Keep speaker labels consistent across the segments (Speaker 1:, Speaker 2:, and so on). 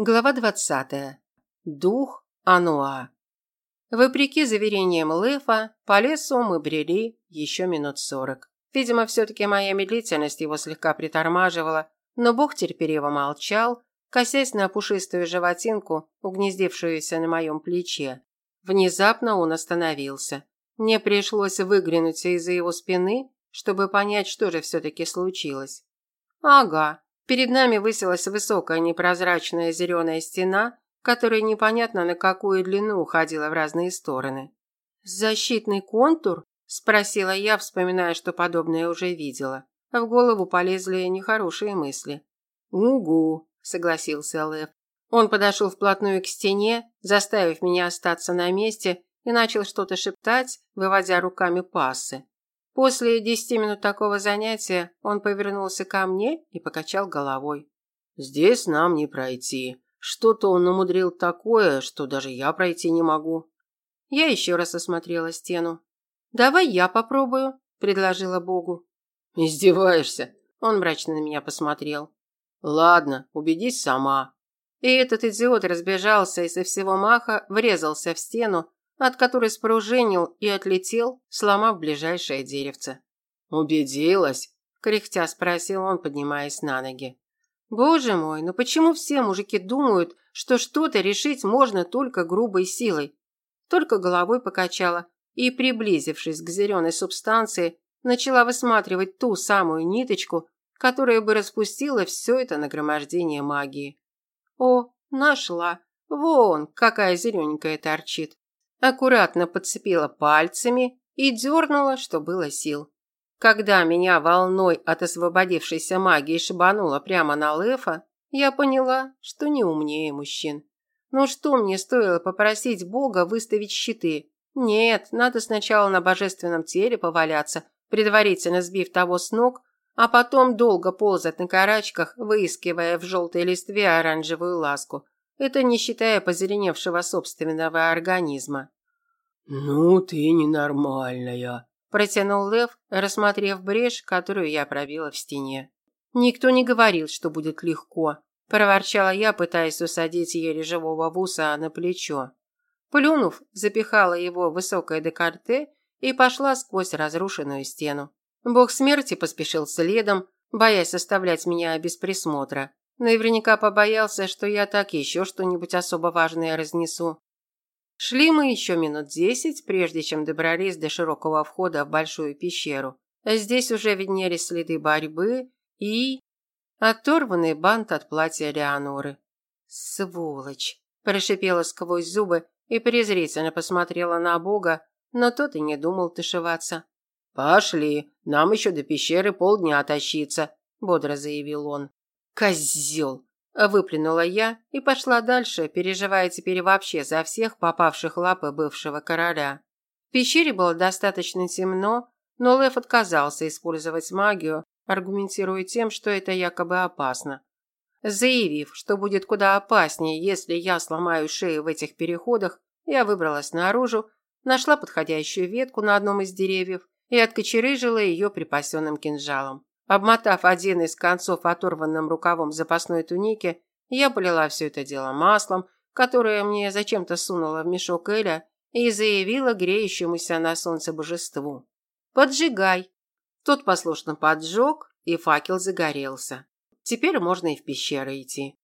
Speaker 1: Глава 20. Дух Ануа. Вопреки заверениям Лефа, по лесу мы брели еще минут сорок. Видимо, все-таки моя медлительность его слегка притормаживала, но бог терпеливо молчал, косясь на пушистую животинку, угнездившуюся на моем плече. Внезапно он остановился. Мне пришлось выглянуть из-за его спины, чтобы понять, что же все-таки случилось. Ага, Перед нами высилась высокая непрозрачная зеленая стена, которая непонятно на какую длину уходила в разные стороны. «Защитный контур?» – спросила я, вспоминая, что подобное уже видела. В голову полезли нехорошие мысли. «Угу», – согласился Лев. Он подошел вплотную к стене, заставив меня остаться на месте, и начал что-то шептать, выводя руками пассы. После десяти минут такого занятия он повернулся ко мне и покачал головой. «Здесь нам не пройти. Что-то он умудрил такое, что даже я пройти не могу». Я еще раз осмотрела стену. «Давай я попробую», – предложила Богу. «Издеваешься?» – он мрачно на меня посмотрел. «Ладно, убедись сама». И этот идиот разбежался и со всего маха врезался в стену, от которой спружинил и отлетел, сломав ближайшее деревце. «Убедилась?» – кряхтя спросил он, поднимаясь на ноги. «Боже мой, ну почему все мужики думают, что что-то решить можно только грубой силой?» Только головой покачала и, приблизившись к зеленой субстанции, начала высматривать ту самую ниточку, которая бы распустила все это нагромождение магии. О, нашла! Вон, какая зелененькая торчит аккуратно подцепила пальцами и дернула, что было сил. Когда меня волной от освободившейся магии шибануло прямо на Лефа, я поняла, что не умнее мужчин. Ну что мне стоило попросить Бога выставить щиты? Нет, надо сначала на божественном теле поваляться, предварительно сбив того с ног, а потом долго ползать на карачках, выискивая в желтой листве оранжевую ласку. Это не считая позеленевшего собственного организма. «Ну ты ненормальная», – протянул Лев, рассмотрев брешь, которую я пробила в стене. «Никто не говорил, что будет легко», – проворчала я, пытаясь усадить еле живого вуса на плечо. Плюнув, запихала его в высокое декольте и пошла сквозь разрушенную стену. Бог смерти поспешил следом, боясь оставлять меня без присмотра. Наверняка побоялся, что я так еще что-нибудь особо важное разнесу. Шли мы еще минут десять, прежде чем добрались до широкого входа в большую пещеру. Здесь уже виднелись следы борьбы и... оторванный бант от платья Леоноры. «Сволочь!» – прошипела сквозь зубы и презрительно посмотрела на Бога, но тот и не думал тушеваться. «Пошли, нам еще до пещеры полдня тащиться», – бодро заявил он. Козел! Выплюнула я и пошла дальше, переживая теперь вообще за всех попавших лапы бывшего короля. В пещере было достаточно темно, но Лев отказался использовать магию, аргументируя тем, что это якобы опасно. Заявив, что будет куда опаснее, если я сломаю шею в этих переходах, я выбралась наружу, нашла подходящую ветку на одном из деревьев и откочерыжила ее припасенным кинжалом. Обмотав один из концов оторванным рукавом запасной туники, я полила все это дело маслом, которое мне зачем-то сунула в мешок Эля, и заявила греющемуся на солнце божеству. «Поджигай!» Тот послушно поджег, и факел загорелся. Теперь можно и в пещеру идти.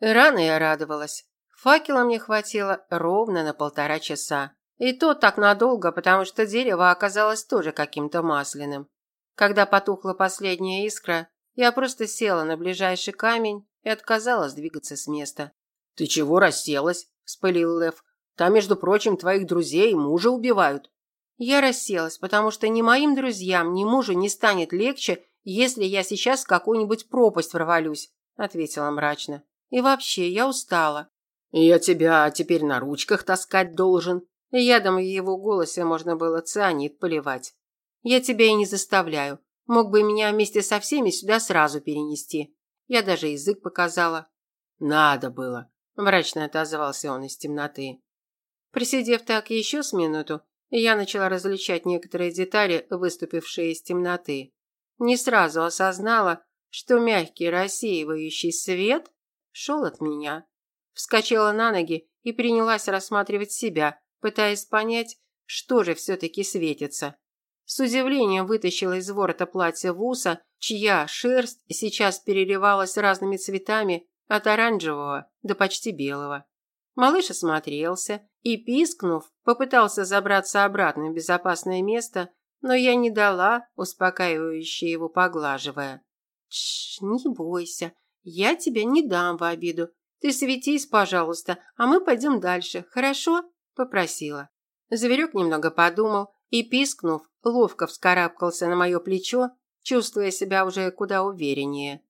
Speaker 1: Рано я радовалась. Факела мне хватило ровно на полтора часа. И то так надолго, потому что дерево оказалось тоже каким-то масляным. Когда потухла последняя искра, я просто села на ближайший камень и отказалась двигаться с места. «Ты чего расселась?» – вспылил Лев. «Там, между прочим, твоих друзей и мужа убивают». Я расселась, потому что ни моим друзьям, ни мужу не станет легче, если я сейчас в какую-нибудь пропасть провалюсь, ответила мрачно. И вообще, я устала. Я тебя теперь на ручках таскать должен. Ядом в его голосе можно было цианид поливать. Я тебя и не заставляю. Мог бы меня вместе со всеми сюда сразу перенести. Я даже язык показала. Надо было, мрачно отозвался он из темноты. Присидев так еще с минуту, я начала различать некоторые детали, выступившие из темноты. Не сразу осознала, что мягкий рассеивающий свет шел от меня. вскочила на ноги и принялась рассматривать себя, пытаясь понять, что же все-таки светится. С удивлением вытащила из ворота платья Вуса, чья шерсть сейчас переливалась разными цветами от оранжевого до почти белого. Малыш осмотрелся и, пискнув, попытался забраться обратно в безопасное место, но я не дала, успокаивающе его поглаживая. «Тш, не бойся, я тебя не дам в обиду. Ты светись, пожалуйста, а мы пойдем дальше, хорошо?» – попросила. Зверек немного подумал и, пискнув, ловко вскарабкался на мое плечо, чувствуя себя уже куда увереннее.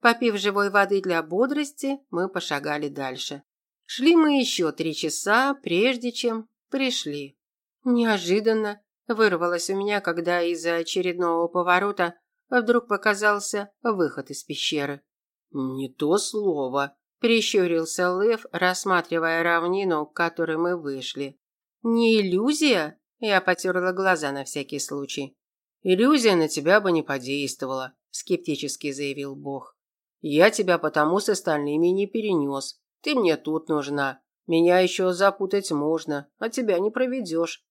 Speaker 1: Попив живой воды для бодрости, мы пошагали дальше. Шли мы еще три часа, прежде чем пришли. Неожиданно вырвалось у меня, когда из-за очередного поворота вдруг показался выход из пещеры. «Не то слово», – прищурился Лев, рассматривая равнину, к которой мы вышли. «Не иллюзия?» – я потерла глаза на всякий случай. «Иллюзия на тебя бы не подействовала», – скептически заявил Бог. «Я тебя потому с остальными не перенес. Ты мне тут нужна. Меня еще запутать можно, а тебя не проведешь».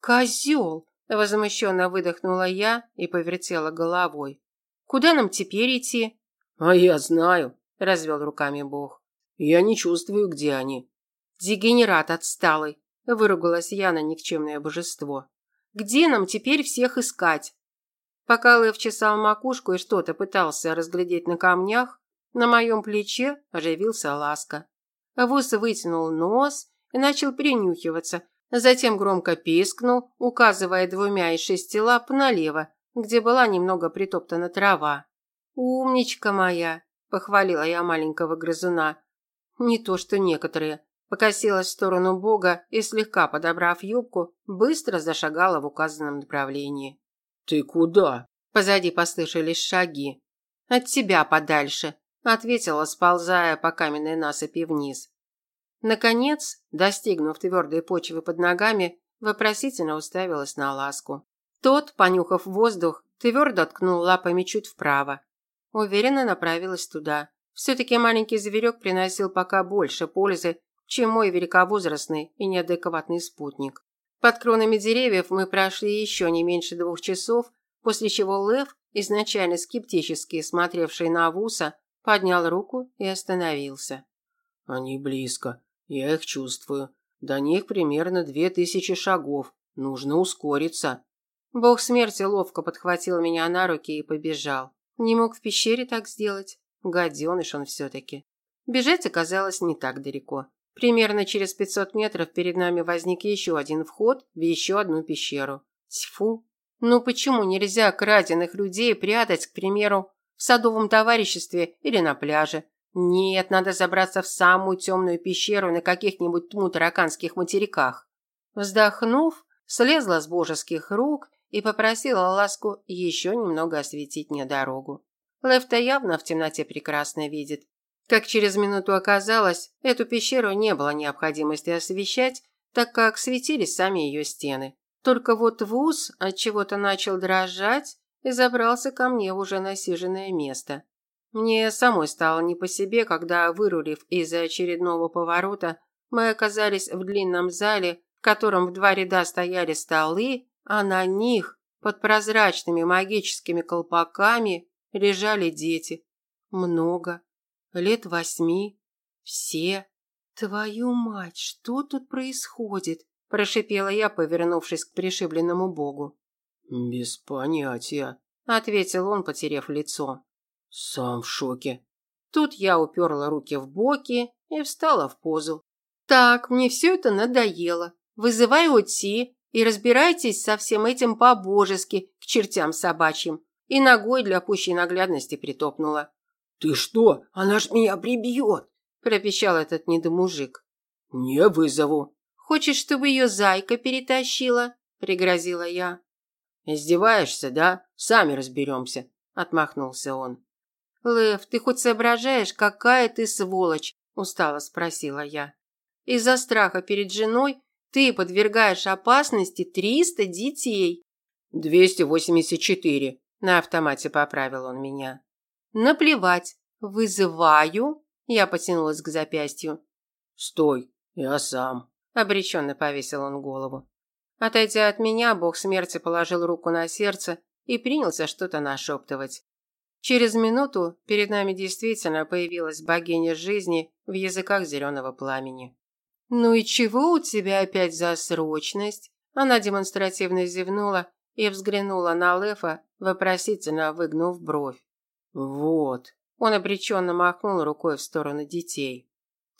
Speaker 1: «Козел!» – возмущенно выдохнула я и повертела головой. «Куда нам теперь идти?»
Speaker 2: «А я знаю», –
Speaker 1: развел руками Бог.
Speaker 2: «Я не чувствую, где они».
Speaker 1: «Дегенерат отсталый», – выругалась я на никчемное божество. «Где нам теперь всех искать?» Пока Лев чесал макушку и что-то пытался разглядеть на камнях, на моем плече оживился ласка. Вус вытянул нос и начал принюхиваться, затем громко пискнул, указывая двумя из шести лап налево, где была немного притоптана трава. «Умничка моя!» – похвалила я маленького грызуна. Не то что некоторые. Покосилась в сторону бога и, слегка подобрав юбку, быстро зашагала в указанном направлении.
Speaker 2: «Ты куда?»
Speaker 1: Позади послышались шаги. «От тебя подальше», ответила, сползая по каменной насыпи вниз. Наконец, достигнув твердой почвы под ногами, вопросительно уставилась на ласку. Тот, понюхав воздух, твердо ткнул лапами чуть вправо. Уверенно направилась туда. Все-таки маленький зверек приносил пока больше пользы, чем мой великовозрастный и неадекватный спутник. Под кронами деревьев мы прошли еще не меньше двух часов, после чего Лев, изначально скептически смотревший на Вуса, поднял руку и остановился.
Speaker 2: Они близко. Я их чувствую. До них примерно две тысячи шагов. Нужно ускориться.
Speaker 1: Бог смерти ловко подхватил меня на руки и побежал. Не мог в пещере так сделать. Гаденыш он все-таки. Бежать оказалось не так далеко. Примерно через 500 метров перед нами возник еще один вход в еще одну пещеру. Тьфу. Ну почему нельзя краденных людей прятать, к примеру, в садовом товариществе или на пляже. Нет, надо забраться в самую темную пещеру на каких-нибудь тмутараканских материках. Вздохнув, слезла с божеских рук и попросила ласку еще немного осветить мне дорогу. Лев-то явно в темноте прекрасно видит. Как через минуту оказалось, эту пещеру не было необходимости освещать, так как светились сами ее стены. Только вот вуз от чего-то начал дрожать и забрался ко мне в уже насиженное место. Мне самой стало не по себе, когда, вырулив из-за очередного поворота, мы оказались в длинном зале, в котором в два ряда стояли столы, а на них, под прозрачными магическими колпаками, лежали дети. Много. Лет восьми. Все. «Твою мать, что тут происходит?» – прошипела я, повернувшись к пришибленному богу.
Speaker 2: «Без понятия», –
Speaker 1: ответил он, потеряв лицо.
Speaker 2: «Сам в шоке».
Speaker 1: Тут я уперла руки в боки и встала в позу. «Так, мне все это надоело. Вызывай Оти и разбирайтесь со всем этим по-божески, к чертям собачьим». И ногой для пущей наглядности притопнула.
Speaker 2: «Ты что? Она ж меня прибьет!»
Speaker 1: – пропищал этот недомужик.
Speaker 2: «Не вызову».
Speaker 1: «Хочешь, чтобы ее зайка перетащила?» – пригрозила я.
Speaker 2: «Издеваешься, да? Сами разберемся», – отмахнулся он.
Speaker 1: «Лев, ты хоть соображаешь, какая ты сволочь?» – устало спросила я. «Из-за страха перед женой ты подвергаешь опасности триста детей».
Speaker 2: «Двести восемьдесят четыре», –
Speaker 1: на автомате поправил он меня. «Наплевать. Вызываю Я потянулась к запястью.
Speaker 2: «Стой, я сам», –
Speaker 1: обреченно повесил он голову. Отойдя от меня, бог смерти положил руку на сердце и принялся что-то нашептывать. Через минуту перед нами действительно появилась богиня жизни в языках зеленого пламени. «Ну и чего у тебя опять за срочность?» Она демонстративно зевнула и взглянула на Лефа, вопросительно выгнув бровь.
Speaker 2: «Вот».
Speaker 1: Он обреченно махнул рукой в сторону детей.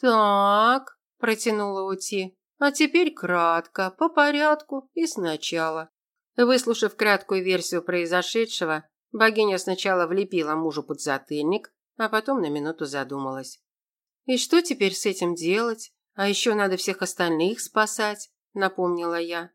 Speaker 1: «Так», – протянула Ути, – «а теперь кратко, по порядку и сначала». Выслушав краткую версию произошедшего, богиня сначала влепила мужу под затыльник, а потом на минуту задумалась. «И что теперь с этим делать? А еще надо всех остальных спасать», – напомнила я.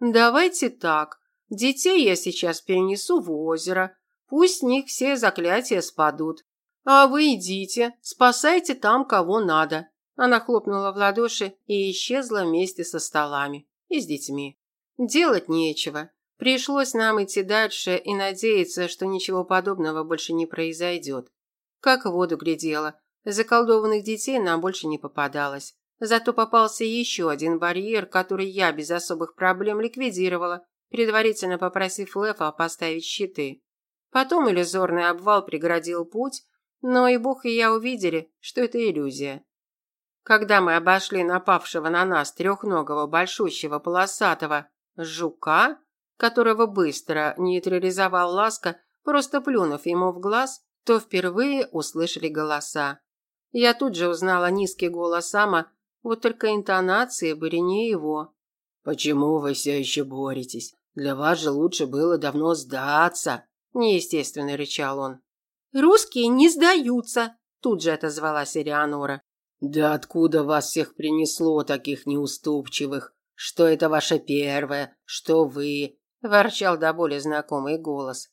Speaker 1: «Давайте так. Детей я сейчас перенесу в озеро. Пусть с них все заклятия спадут. А вы идите, спасайте там, кого надо». Она хлопнула в ладоши и исчезла вместе со столами и с детьми. Делать нечего. Пришлось нам идти дальше и надеяться, что ничего подобного больше не произойдет. Как в воду глядела. Заколдованных детей нам больше не попадалось. Зато попался еще один барьер, который я без особых проблем ликвидировала, предварительно попросив Лефа поставить щиты. Потом иллюзорный обвал преградил путь, но и Бог и я увидели, что это иллюзия. Когда мы обошли напавшего на нас трехногого большущего полосатого жука, которого быстро нейтрализовал Ласка, просто плюнув ему в глаз, то впервые услышали голоса. Я тут же узнала низкий голос Ама, вот только интонации были не его.
Speaker 2: «Почему вы все еще боретесь? Для вас же лучше было давно сдаться!»
Speaker 1: Неестественно рычал он. «Русские не сдаются!» Тут же отозвалась Элеонора.
Speaker 2: «Да откуда вас всех принесло, таких неуступчивых? Что это ваше первое? Что вы?» Ворчал до боли знакомый голос.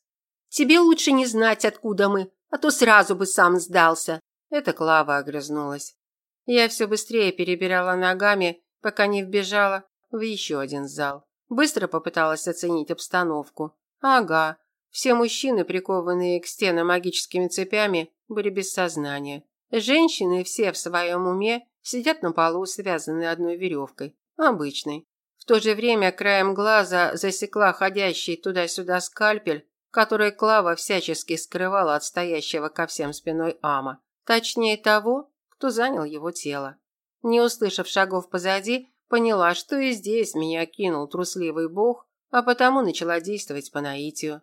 Speaker 1: «Тебе лучше не знать, откуда мы, а то сразу бы сам сдался!» Это Клава огрызнулась. Я все быстрее перебирала ногами, пока не вбежала в еще один зал. Быстро попыталась оценить обстановку. Ага, все мужчины, прикованные к стенам магическими цепями, были без сознания. Женщины все в своем уме сидят на полу, связанные одной веревкой. Обычной. В то же время краем глаза засекла ходящий туда-сюда скальпель, который Клава всячески скрывала от стоящего ко всем спиной Ама. Точнее того, кто занял его тело. Не услышав шагов позади, поняла, что и здесь меня кинул трусливый бог, а потому начала действовать по наитию.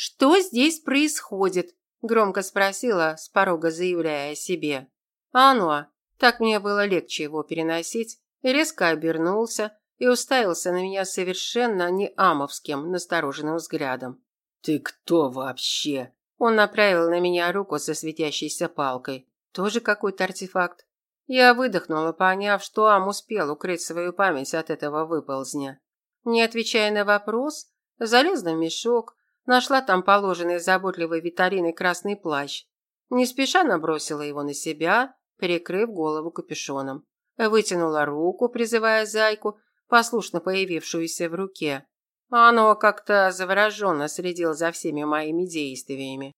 Speaker 1: «Что здесь происходит?» – громко спросила, с порога заявляя о себе. «Ануа». Так мне было легче его переносить, резко обернулся и уставился на меня совершенно не амовским, настороженным взглядом.
Speaker 2: «Ты кто вообще?»
Speaker 1: Он направил на меня руку со светящейся палкой. Тоже какой-то артефакт. Я выдохнула, поняв, что Ам успел укрыть свою память от этого выползня. Не отвечая на вопрос, залезла в мешок, нашла там положенный заботливой Виталиной красный плащ. Не спеша набросила его на себя, перекрыв голову капюшоном. Вытянула руку, призывая зайку, послушно появившуюся в руке. Оно как-то завороженно следил за всеми моими действиями.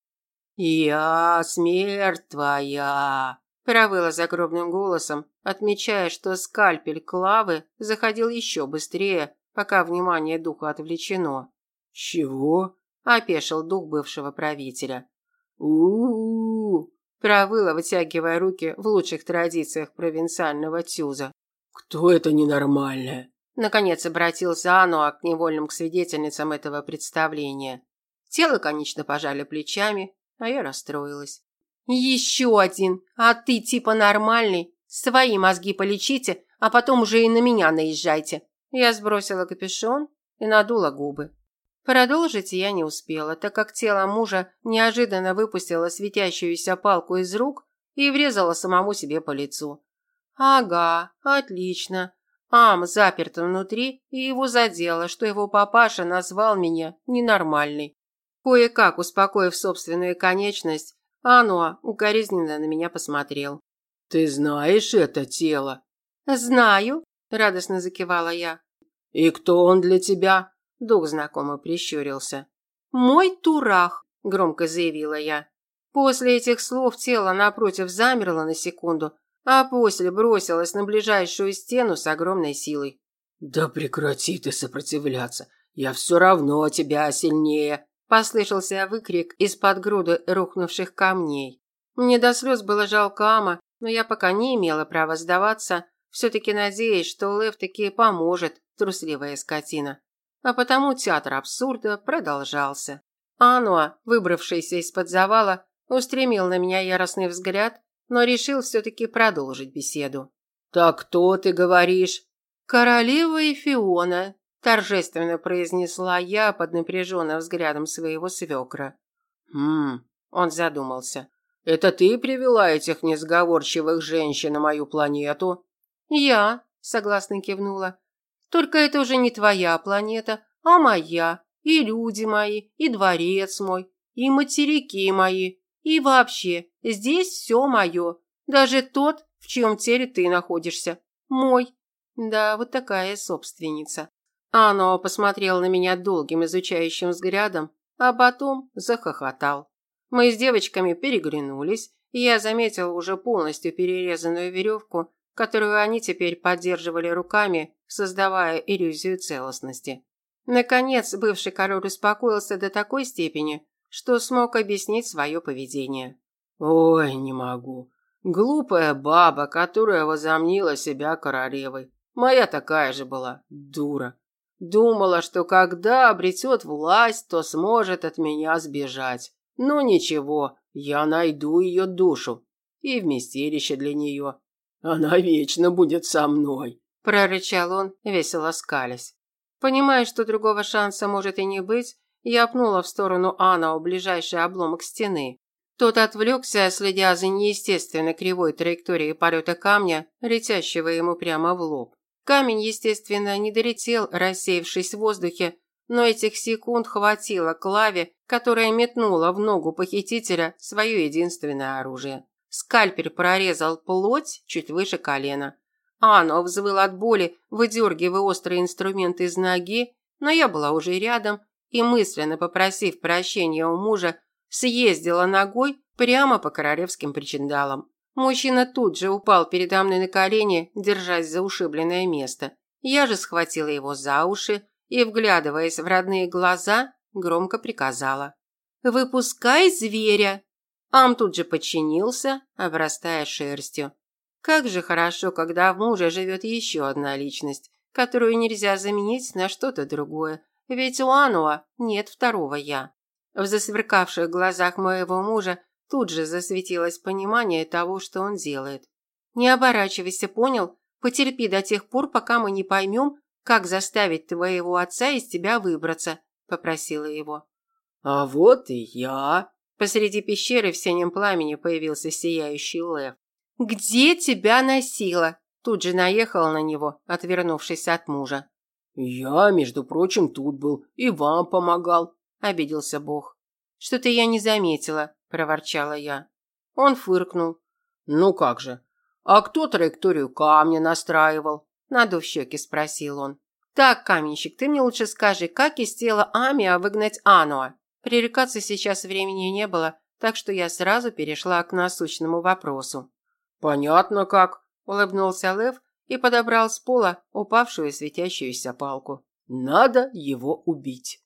Speaker 2: «Я смерть твоя!» – провыла загробным голосом, отмечая, что скальпель Клавы заходил еще быстрее, пока внимание духа отвлечено.
Speaker 1: «Чего?» – опешил дух бывшего правителя.
Speaker 2: «У-у-у!»
Speaker 1: – провыла, вытягивая руки в лучших традициях провинциального тюза.
Speaker 2: «Кто это ненормальная?»
Speaker 1: Наконец обратился Ануа к невольным к свидетельницам этого представления. Тело, конечно, пожали плечами, а я расстроилась. «Еще один! А ты типа нормальный? Свои мозги полечите, а потом уже и на меня наезжайте!» Я сбросила капюшон и надула губы. Продолжить я не успела, так как тело мужа неожиданно выпустило светящуюся палку из рук и врезало самому себе по лицу. «Ага, отлично. Ам заперт внутри, и его задело, что его папаша назвал меня ненормальной. Кое-как успокоив собственную конечность, Ануа укоризненно на меня посмотрел.
Speaker 2: «Ты знаешь это тело?»
Speaker 1: «Знаю», – радостно закивала я.
Speaker 2: «И кто он для тебя?»
Speaker 1: – дух знакомо прищурился. «Мой турах», – громко заявила я. После этих слов тело напротив замерло на секунду, а после бросилось на ближайшую стену с огромной силой.
Speaker 2: «Да прекрати ты сопротивляться, я все равно тебя сильнее»,
Speaker 1: послышался выкрик из-под груды рухнувших камней. Мне до слез было жалко Ама, но я пока не имела права сдаваться, все-таки надеясь, что Лев таки поможет, трусливая скотина. А потому театр абсурда продолжался. Ануа, выбравшийся из-под завала, устремил на меня яростный взгляд, но решил все-таки продолжить беседу.
Speaker 2: «Так кто ты говоришь?»
Speaker 1: «Королева и Фиона», – торжественно произнесла я под напряженным взглядом своего свекра.
Speaker 2: «Хм», –
Speaker 1: он задумался.
Speaker 2: «Это ты привела этих несговорчивых женщин на мою планету?»
Speaker 1: «Я», – согласно кивнула. «Только это уже не твоя планета, а моя, и люди мои, и дворец мой, и материки мои, и вообще, здесь все мое, даже тот, в чьем теле ты находишься, мой». Да, вот такая собственница. Оно посмотрел на меня долгим изучающим взглядом, а потом захохотал. Мы с девочками переглянулись, и я заметил уже полностью перерезанную веревку, которую они теперь поддерживали руками, создавая иллюзию целостности. Наконец, бывший король успокоился до такой степени, что смог объяснить свое поведение.
Speaker 2: «Ой, не могу. Глупая баба, которая возомнила себя королевой. Моя такая же была, дура. Думала, что когда обретет власть, то сможет от меня сбежать. Но ничего, я найду ее душу и вместилище для нее. Она вечно будет со мной,
Speaker 1: прорычал он, весело скалясь. Понимая, что другого шанса может и не быть, я пнула в сторону Анна у ближайший обломок стены. Тот отвлекся, следя за неестественно кривой траекторией полета камня, летящего ему прямо в лоб. Камень, естественно, не долетел, рассеявшись в воздухе, но этих секунд хватило Клаве, которая метнула в ногу похитителя свое единственное оружие. Скальпель прорезал плоть чуть выше колена. Ано взвыл от боли, выдергивая острый инструмент из ноги, но я была уже рядом и, мысленно попросив прощения у мужа, съездила ногой прямо по королевским причиндалам. Мужчина тут же упал передо мной на колени, держась за ушибленное место. Я же схватила его за уши и, вглядываясь в родные глаза, громко приказала. «Выпускай зверя!» Ам тут же подчинился, обрастая шерстью. Как же хорошо, когда в муже живет еще одна личность, которую нельзя заменить на что-то другое, ведь у Ануа нет второго «я». В засверкавших глазах моего мужа Тут же засветилось понимание того, что он делает. «Не оборачивайся, понял? Потерпи до тех пор, пока мы не поймем, как заставить твоего отца из тебя выбраться», – попросила его.
Speaker 2: «А вот и я!»
Speaker 1: Посреди пещеры в синем пламени появился сияющий лев. «Где тебя носило?» Тут же наехал на него, отвернувшись от мужа.
Speaker 2: «Я, между прочим, тут был и вам помогал», – обиделся Бог.
Speaker 1: «Что-то я не заметила», проворчала я. Он фыркнул.
Speaker 2: Ну как же? А кто траекторию камня настраивал?
Speaker 1: Надув щеки, спросил он. Так, каменщик, ты мне лучше скажи, как из тела Амиа выгнать Ануа? Пререкаться сейчас времени не было, так что я сразу перешла к насущному вопросу.
Speaker 2: Понятно как,
Speaker 1: улыбнулся Лев и подобрал с пола упавшую светящуюся палку.
Speaker 2: Надо его убить.